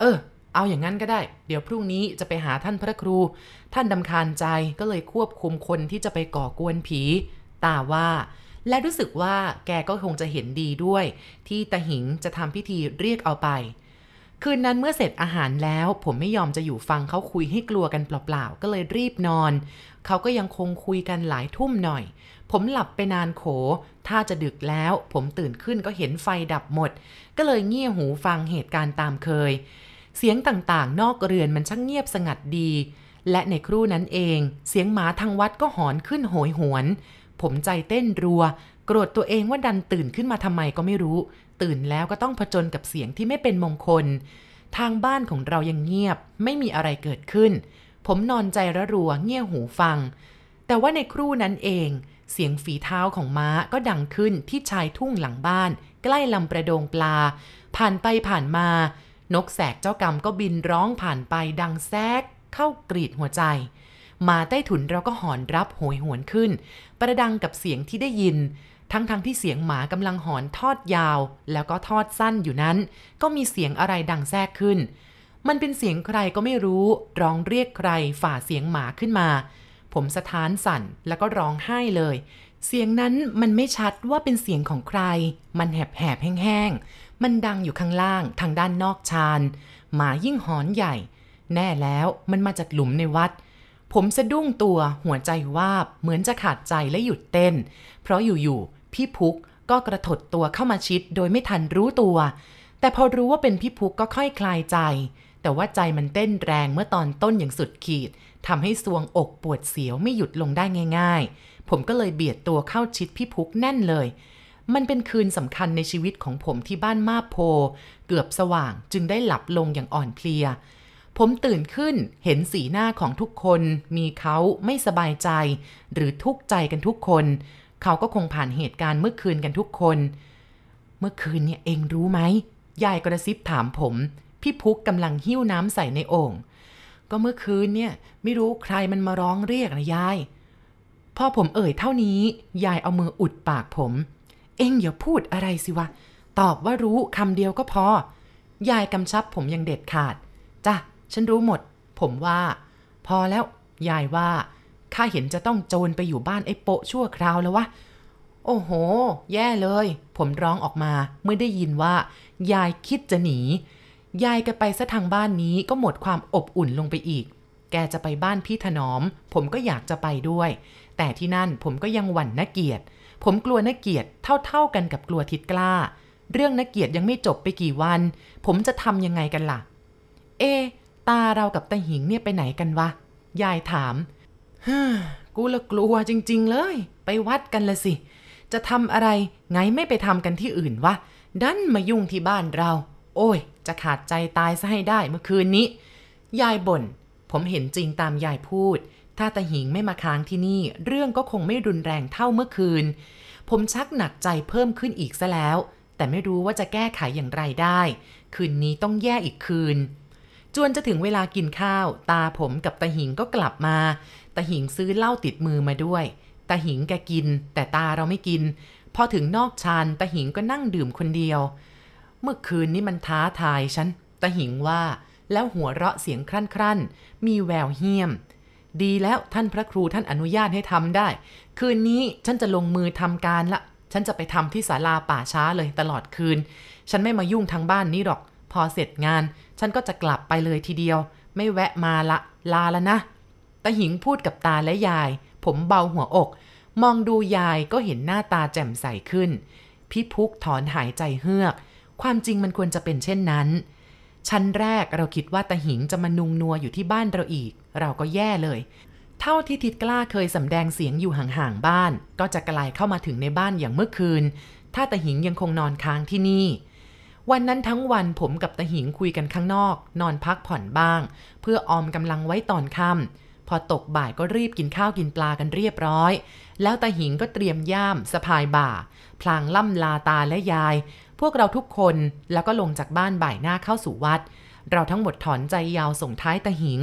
Speaker 1: เออ เอาอย่างนั้นก็ได้ เดี๋ยวพรุ่งนี้จะไปหาท่านพระครู ท่านดำคาญใจก็เลยควบคุมคนที่จะไปก่อกวนผีตาว่า และรู้สึกว่าแกก็คงจะเห็นดีด้วย ที่ตาหิงจะทำพิธีเรียกเอาไป คืนนั้นเมื่อเสร็จอาหารแล้ว ผมไม่ยอมจะอยู่ฟังเขาคุยให้กลัวกันเปล่าๆ ก็เลยรีบนอน เขาก็ยังคงคุยกันหลายทุ่มหน่อย ผมหลับไปนานโข ถ้าจะดึกแล้ว ผมตื่นขึ้นก็เห็นไฟดับหมด ก็เลยเงี่ยหูฟังเหตุการณ์ตามเคย เสียงต่างๆ นอกเรือนมันช่างเงียบสงัดดี และในครู่นั้นเอง เสียงหมาทางวัดก็หอนขึ้นโหยหวน ผมใจเต้นรัว โกรธตัวเองว่าดันตื่นขึ้นมาทำไมก็ไม่รู้ ตื่นแล้วก็ต้องผจญกับเสียงที่ไม่เป็นมงคล ทางบ้านของเรายังเงียบ ไม่มีอะไรเกิดขึ้น ผมนอนใจระรัวเงี่ยหูฟัง แต่ว่าในครู่นั้นเองเสียงฝีเท้าของม้าก็ดังขึ้นที่ชายทุ่งหลังบ้าน ใกล้ลำประโดงปลา ผ่านไปผ่านมา นกแสกเจ้ากรรมก็บินร้องผ่านไปดังแซกเข้ากรีดหัวใจมาใต้ถุนเราก็หอนรับโหยหวนขึ้น ประดังกับเสียงที่ได้ยิน ทั้งๆทที่เสียงหมากำลังหอนทอดยาว แล้วก็ทอดสั้นอยู่นั้น ก็มีเสียงอะไรดังแทรกขึ้น มันเป็นเสียงใครก็ไม่รู้ ร้องเรียกใครฝ่าเสียงหมาขึ้นมา ผมสะท้านสั่นแล้วก็ร้องไห้เลย เสียงนั้นมันไม่ชัดว่าเป็นเสียงของใคร มันแหบแหบแห้งๆ มันดังอยู่ข้างล่างทางด้านนอกชานหมายิ่งหอนใหญ่ แน่แล้วมันมาจากหลุมในวัด ผมสะดุ้งตัวหัวใจวาบเหมือนจะขาดใจและหยุดเต้น เพราะอยู่ๆ พี่พุกก็กระถดตัวเข้ามาชิดโดยไม่ทันรู้ตัว แต่พอรู้ว่าเป็นพี่พุกก็ค่อยคลายใจ แต่ว่าใจมันเต้นแรงเมื่อตอนต้นอย่างสุดขีดทำให้ซวงอกปวดเสียวไม่หยุดลงได้ง่าย ผมก็เลยเบียดตัวเข้าชิดพี่พุกแน่นเลย มันเป็นคืนสำคัญในชีวิตของผมที่บ้านมาโพ เกือบสว่างจึงได้หลับลงอย่างอ่อนเพลีย ผมตื่นขึ้นเห็นสีหน้าของทุกคน มีเขาไม่สบายใจ หรือทุกข์ใจกันทุกคน เขาก็คงผ่านเหตุการณ์เมื่อคืนกันทุกคน เมื่อคืนเนี่ยเองรู้ไหมยายกระซิบถามผม พี่พุกกำลังหิ้วน้ำใส่ในโอ่งก็เมื่อคืนเนี่ยไม่รู้ใครมันมาร้องเรียกนะยาย พอผมเอ่ยเท่านี้ ยายเอามืออุดปากผม เอ็งอย่าพูดอะไรสิวะ ตอบว่ารู้คำเดียวก็พอ ยายกำชับผมยังเด็ดขาด จ้ะ ฉันรู้หมด ผมว่า พอแล้ว ยายว่า ข้าเห็นจะต้องโจรไปอยู่บ้านไอ้โปะชั่วคราวแล้ววะ โอ้โห แย่เลย ผมร้องออกมา เมื่อได้ยินว่า ยายคิดจะหนี ยายแกไปซะทางบ้านนี้ก็หมดความอบอุ่นลงไปอีก แกจะไปบ้านพี่ถนอม ผมก็อยากจะไปด้วย แต่ที่นั่นผมก็ยังหวั่นนักเกียรติ ผมกลัวนักเกียรติเท่าๆกันกับกลัวทิดกล้า เรื่องนักเกียรติยังไม่จบไปกี่วัน ผมจะทำยังไงกันล่ะ เอ ตาเรากับตาหิงเนี่ยไปไหนกันวะ ยายถามฮกูละกลัวจริง ๆ เลย ไปวัดกันละสิ จะทำอะไร ไงไม่ไปทำกันที่อื่นวะ ดันมายุ่งที่บ้านเรา โอ้ย จะขาดใจตายซะให้ได้เมื่อคืนนี้ ยายบ่น ผมเห็นจริงตามยายพูด ถ้าตาหิงไม่มาค้างที่นี่ เรื่องก็คงไม่รุนแรงเท่าเมื่อคืน ผมชักหนักใจเพิ่มขึ้นอีกซะแล้ว แต่ไม่รู้ว่าจะแก้ไขอย่างไรได้ คืนนี้ต้องแย่อีกคืน จวนจะถึงเวลากินข้าว ตาผมกับตาหิงก็กลับมาตาหิงซื้อเหล้าติดมือมาด้วยตาหิงแกกิน แต่ตาเราไม่กิน พอถึงนอกชานตาหิงก็นั่งดื่มคนเดียว เมื่อคืนนี้มันท้าทายฉันตาหิงว่า แล้วหัวเราะเสียงครั่นครั่นๆมีแววเหี้ยม ดีแล้วท่านพระครูท่านอนุญาตให้ทำได้ คืนนี้ฉันจะลงมือทำการละ ฉันจะไปทำที่ศาลาป่าช้าเลยตลอดคืน ฉันไม่มายุ่งทางบ้านนี้หรอก พอเสร็จงาน ฉันก็จะกลับไปเลยทีเดียว ไม่แวะมาละ ลาแล้วนะตาหิงพูดกับตาและยาย ผมเบาหัวอก มองดูยายก็เห็นหน้าตาแจ่มใสขึ้น พี่พุกถอนหายใจเฮือก ความจริงมันควรจะเป็นเช่นนั้น ชั้นแรกเราคิดว่าตาหิงจะมานุงนัวอยู่ที่บ้านเราอีก เราก็แย่เลย เท่าที่ทิดกล้าเคยสำแดงเสียงอยู่ห่างๆบ้าน ก็จะกลายเข้ามาถึงในบ้านอย่างเมื่อคืน ถ้าตาหิงยังคงนอนค้างที่นี่ วันนั้นทั้งวันผมกับตาหิงคุยกันข้างนอก นอนพักผ่อนบ้าง เพื่อออมกำลังไว้ตอนค่ำพอตกบ่ายก็รีบกินข้าวกินปลากันเรียบร้อย แล้วตาหิงก็เตรียมย่ามสะพายบ่า พลางล่ำลาตาและยาย พวกเราทุกคนแล้วก็ลงจากบ้านบ่ายหน้าเข้าสู่วัด เราทั้งหมดถอนใจยาวส่งท้ายตาหิง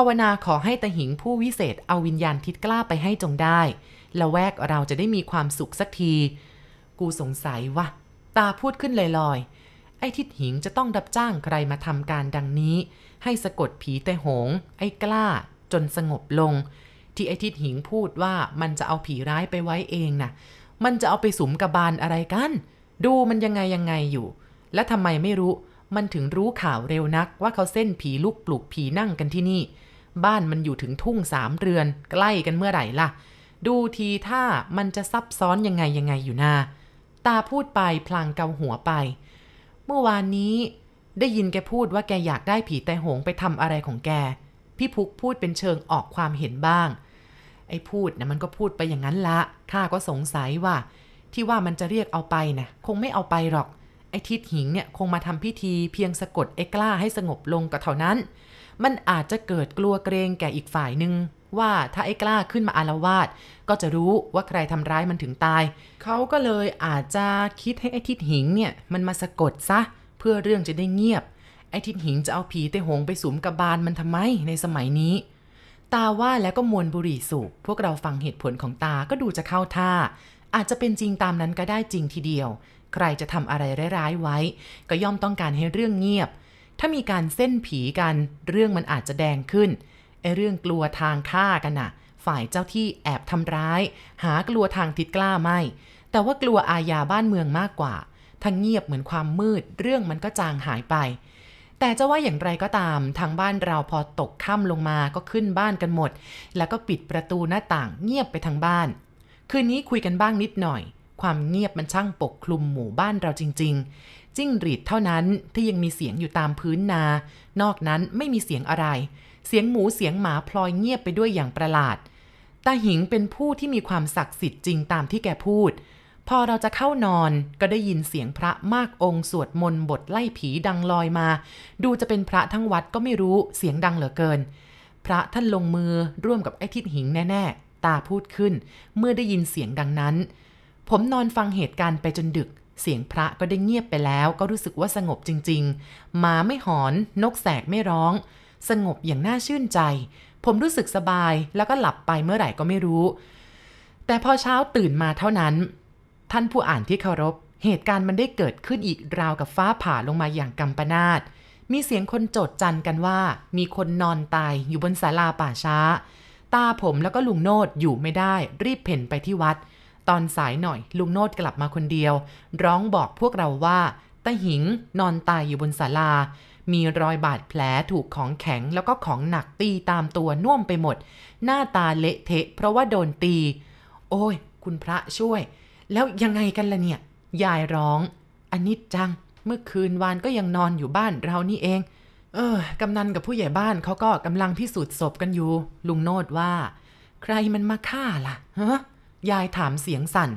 Speaker 1: ภาวนาขอให้ตาหิงผู้วิเศษเอาวิญญาณทิศกล้าไปให้จงได้และแวกเราจะได้มีความสุขสักที กูสงสัยว่าตาพูดขึ้นลอยๆ ไอ้ทิศหิงจะต้องรับจ้างใครมาทำการดังนี้ ให้สะกดผีแต่หง ไอ้กล้า จนสงบลง ที่ไอ้ทิศหิงพูดว่ามันจะเอาผีร้ายไปไว้เองน่ะ มันจะเอาไปสุมกบาลอะไรกัน ดูมันยังไงยังไงอยู่ และทำไมไม่รู้ มันถึงรู้ข่าวเร็วนักว่าเขาเส้นผีลูกปลุกผีนั่งกันที่นี่ บ้านมันอยู่ถึงทุ่งสามเรือน ใกล้กันเมื่อไหร่ล่ะ ดูทีถ้ามันจะซับซ้อนยังไงยังไงอยู่นาตาพูดไปพลางเกาหัวไป เมื่อวานนี้ได้ยินแกพูดว่าแกอยากได้ผีแต่หงไปทำอะไรของแก พี่พุกพูดเป็นเชิงออกความเห็นบ้าง ไอ้พูดนะมันก็พูดไปอย่างนั้นละ ข้าก็สงสัยว่า ที่ว่ามันจะเรียกเอาไปนะคงไม่เอาไปหรอก ไอ้ทิดหิงเนี่ยคงมาทำพิธีเพียงสะกดไอ้กล้าให้สงบลงก็เท่านั้น มันอาจจะเกิดกลัวเกรงแก่อีกฝ่ายหนึ่งว่าถ้าไอ้กล้าขึ้นมาอารวาสก็จะรู้ว่าใครทำร้ายมันถึงตาย เขาก็เลยอาจจะคิดให้ไอ้ทิดหิงเนี่ยมันมาสะกดซะ เพื่อเรื่องจะได้เงียบ ไอ้ทิดหิงจะเอาผีเตหงไปสุมกับบานมันทำไมในสมัยนี้ ตาว่าแล้วก็มวนบุหรี่สูบพวกเราฟังเหตุผลของตาก็ดูจะเข้าท่า อาจจะเป็นจริงตามนั้นก็ได้จริงทีเดียว ใครจะทำอะไรร้ายๆไว้ ก็ย่อมต้องการให้เรื่องเงียบ ถ้ามีการเส้นผีกัน เรื่องมันอาจจะแดงขึ้นไอ้เรื่องกลัวทางฆ่ากันน่ะ ฝ่ายเจ้าที่แอบทำร้าย หากลัวทางทิศกล้าไม่ แต่ว่ากลัวอาญาบ้านเมืองมากกว่าถ้าเงียบเหมือนความมืด เรื่องมันก็จางหายไป แต่จะว่าอย่างไรก็ตาม ทางบ้านเราพอตกค่ำลงมาก็ขึ้นบ้านกันหมด แล้วก็ปิดประตูหน้าต่างเงียบไปทางบ้าน คืนนี้คุยกันบ้างนิดหน่อย ความเงียบมันช่างปกคลุมหมู่บ้านเราจริง ๆ จิ้งหรีดเท่านั้นที่ยังมีเสียงอยู่ตามพื้นนา นอกนั้นไม่มีเสียงอะไร เสียงหมูเสียงหมาพลอยเงียบไปด้วยอย่างประหลาด ตาหิงเป็นผู้ที่มีความศักดิ์สิทธิ์จริงตามที่แกพูด พอเราจะเข้านอนก็ได้ยินเสียงพระมากองค์สวดมนต์บทไล่ผีดังลอยมา ดูจะเป็นพระทั้งวัดก็ไม่รู้เสียงดังเหลือเกิน พระท่านลงมือร่วมกับไอ้ทิดหิงแน่ๆ ตาพูดขึ้น เมื่อได้ยินเสียงดังนั้น ผมนอนฟังเหตุการณ์ไปจนดึก เสียงพระก็ได้เงียบไปแล้วก็รู้สึกว่าสงบจริงๆหมาไม่หอน นกแสกไม่ร้อง สงบอย่างน่าชื่นใจ ผมรู้สึกสบายแล้วก็หลับไปเมื่อไหร่ก็ไม่รู้ แต่พอเช้าตื่นมาเท่านั้น ท่านผู้อ่านที่เคารพ เหตุการณ์มันได้เกิดขึ้นอีกราวกับฟ้าผ่าลงมาอย่างกำปนาตมีเสียงคนโจดจันกันว่า มีคนนอนตายอยู่บนศาลาป่าช้า ตาผมแล้วก็ลุงโนดอยู่ไม่ได้ รีบเพ่นไปที่วัด ตอนสายหน่อย ลุงโนดกลับมาคนเดียว ร้องบอกพวกเราว่าตาหิงนอนตายอยู่บนศาลา มีรอยบาดแผลถูกของแข็งแล้วก็ของหนักตีตามตัวน่วมไปหมด หน้าตาเละเทะ เพราะว่าโดนตี โอ้ย คุณพระช่วย แล้วยังไงกันล่ะเนี่ย ยายร้องอันนี้จัง เมื่อคืนวานก็ยังนอนอยู่บ้านเรานี่เอง เออกำนันกับผู้ใหญ่บ้านเขาก็กำลังพิสูจน์ศพกันอยู่ ลุงโนดว่า ใครมันมาฆ่าล่ะฮะ ยายถามเสียงสั่น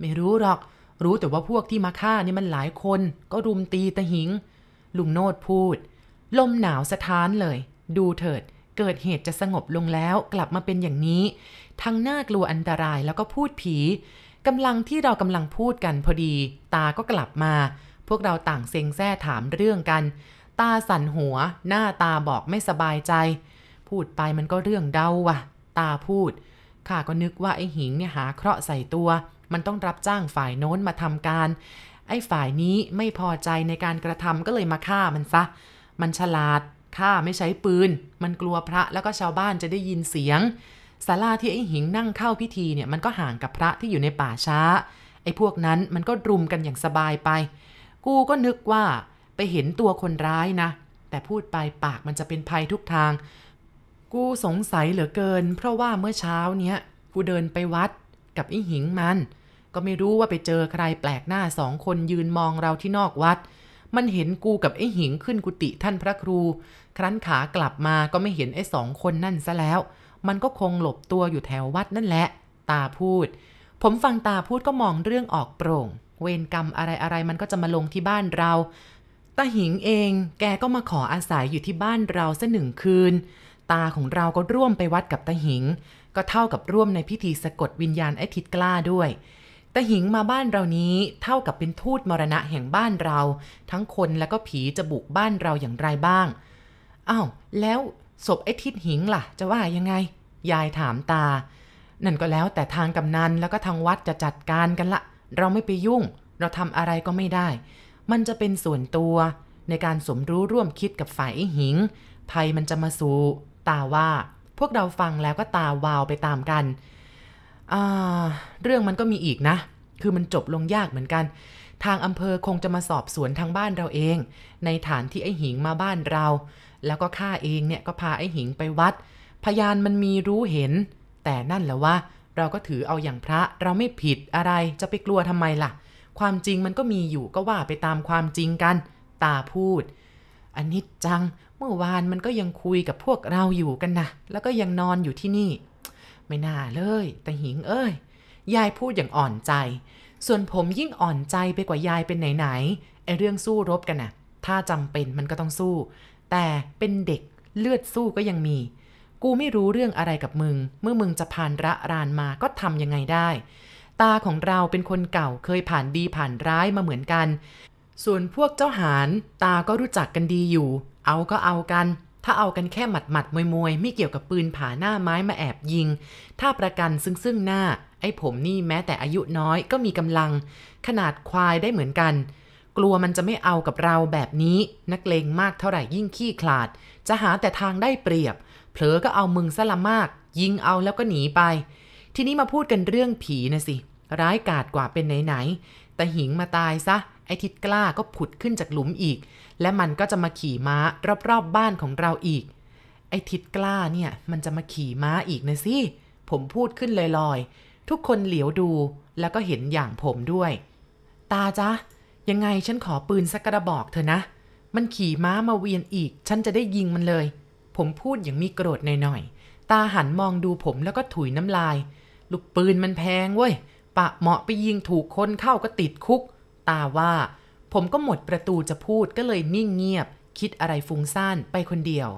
Speaker 1: ไม่รู้หรอก รู้แต่ว่าพวกที่มาฆ่านี่มันหลายคน ก็รุมตีตะหิง ลุงโนดพูด ลมหนาวสะท้านเลย ดูเถิด เกิดเหตุจะสงบลงแล้วกลับมาเป็นอย่างนี้ ทั้งน่ากลัวอันตรายแล้วก็พูดผีกำลังที่เรากำลังพูดกันพอดี ตาก็กลับมา พวกเราต่างเซ็งแซ่ถามเรื่องกัน ตาสั่นหัว หน้าตาบอกไม่สบายใจ พูดไปมันก็เรื่องเดาว่ะ ตาพูด ข้าก็นึกว่าไอ้หิงเนี่ยหาเคราะห์ใส่ตัว มันต้องรับจ้างฝ่ายโน้นมาทำการ ไอ้ฝ่ายนี้ไม่พอใจในการกระทำก็เลยมาฆ่ามันซะ มันฉลาดฆ่าไม่ใช้ปืน มันกลัวพระแล้วก็ชาวบ้านจะได้ยินเสียงศาลาที่ไอ้หิงนั่งเข้าพิธีเนี่ยมันก็ห่างกับพระที่อยู่ในป่าช้า ไอ้พวกนั้นมันก็รุมกันอย่างสบายไป กูก็นึกว่าไปเห็นตัวคนร้ายนะ แต่พูดไปปากมันจะเป็นภัยทุกทาง กูสงสัยเหลือเกิน เพราะว่าเมื่อเช้าเนี้ยกูเดินไปวัดกับไอ้หิงมัน ก็ไม่รู้ว่าไปเจอใครแปลกหน้าสองคนยืนมองเราที่นอกวัด มันเห็นกูกับไอ้หิงขึ้นกุฏิท่านพระครู ครั้นขากลับมาก็ไม่เห็นไอ้สองคนนั่นซะแล้ว มันก็คงหลบตัวอยู่แถววัดนั่นแหละ ตาพูด ผมฟังตาพูดก็มองเรื่องออกโปร่ง เวรกรรมอะไรอะไรมันก็จะมาลงที่บ้านเราตาหิงเอง แกก็มาขออาศัยอยู่ที่บ้านเราสักหนึ่งคืน ตาของเราก็ร่วมไปวัดกับตาหิง ก็เท่ากับร่วมในพิธีสะกดวิญญาณไอ้ทิดกล้าด้วยตาหิงมาบ้านเรานี้เท่ากับเป็นทูตมรณะแห่งบ้านเรา ทั้งคนและก็ผีจะบุกบ้านเราอย่างไรบ้างอ้าวแล้วศพไอ้ทิดหิงล่ะ จะว่ายังไง ยายถามตา นั่นก็แล้วแต่ทางกำนันแล้วก็ทางวัดจะจัดการกันละ เราไม่ไปยุ่ง เราทำอะไรก็ไม่ได้ มันจะเป็นส่วนตัว ในการสมรู้ร่วมคิดกับฝ่ายไอ้หิงภัยมันจะมาสู่ ตาว่า พวกเราฟังแล้วก็ตาวาวไปตามกัน เรื่องมันก็มีอีกนะ คือมันจบลงยากเหมือนกัน ทางอำเภอคงจะมาสอบสวนทางบ้านเราเอง ในฐานที่ไอ้หิงมาบ้านเรา แล้วก็ข้าเองเนี่ยก็พาไอ้หิงไปวัด พยานมันมีรู้เห็น แต่นั่นแหละว่า เราก็ถือเอาอย่างพระเราไม่ผิดอะไรจะไปกลัวทำไมล่ะ ความจริงมันก็มีอยู่ก็ว่าไปตามความจริงกัน ตาพูด อันนี้จัง เมื่อวานมันก็ยังคุยกับพวกเราอยู่กันนะ แล้วก็ยังนอนอยู่ที่นี่ ไม่น่าเลย แต่หิงเอ้ย ยายพูดอย่างอ่อนใจ ส่วนผมยิ่งอ่อนใจไปกว่ายายเป็นไหนๆ ไอเรื่องสู้รบกันนะ่ะ ถ้าจำเป็นมันก็ต้องสู้ แต่เป็นเด็กเลือดสู้ก็ยังมี กูไม่รู้เรื่องอะไรกับมึง เมื่อมึงจะผ่านระรานมาก็ทำยังไงได้ตาของเราเป็นคนเก่าเคยผ่านดีผ่านร้ายมาเหมือนกัน ส่วนพวกเจ้าหารตาก็รู้จักกันดีอยู่ เอาก็เอากัน ถ้าเอากันแค่หมัดหมัดมวยมวยไม่เกี่ยวกับปืนผาหน้าไม้มาแอบยิง ถ้าประกันซึ่งซึ่งหน้า ไอ้ผมนี่แม้แต่อายุน้อยก็มีกำลัง ขนาดควายได้เหมือนกัน กลัวมันจะไม่เอากับเราแบบนี้ นักเลงมากเท่าไหร่ยิ่งขี้ขลาด จะหาแต่ทางได้เปรียบ เผลอก็เอามึงซะละมาก ยิงเอาแล้วก็หนีไป ทีนี้มาพูดกันเรื่องผีนะสิ ร้ายกาจกว่าเป็นไหนๆแต่หิงมาตายซะ ไอ้ทิดกล้าก็ผุดขึ้นจากหลุมอีก และมันก็จะมาขี่ม้ารอบๆบบ้านของเราอีก ไอ้ทิดกล้าเนี่ยมันจะมาขี่ม้าอีกนะสิ ผมพูดขึ้นลอยๆ ทุกคนเหลียวดูแล้วก็เห็นอย่างผมด้วย ตาจ๊ะยังไงฉันขอปืนสักกระบอกเถอะนะ มันขี่ม้ามาเวียนอีก ฉันจะได้ยิงมันเลย ผมพูดอย่างมีโกรธหน่อยๆ ตาหันมองดูผมแล้วก็ถุยน้ำลาย ลูกปืนมันแพงเว้ย ปะเหมาะไปยิงถูกคนเข้าก็ติดคุก ตาว่า ผมก็หมดประตูจะพูดก็เลยนิ่งเงียบ คิดอะไรฟุ้งซ่านไปคนเดียว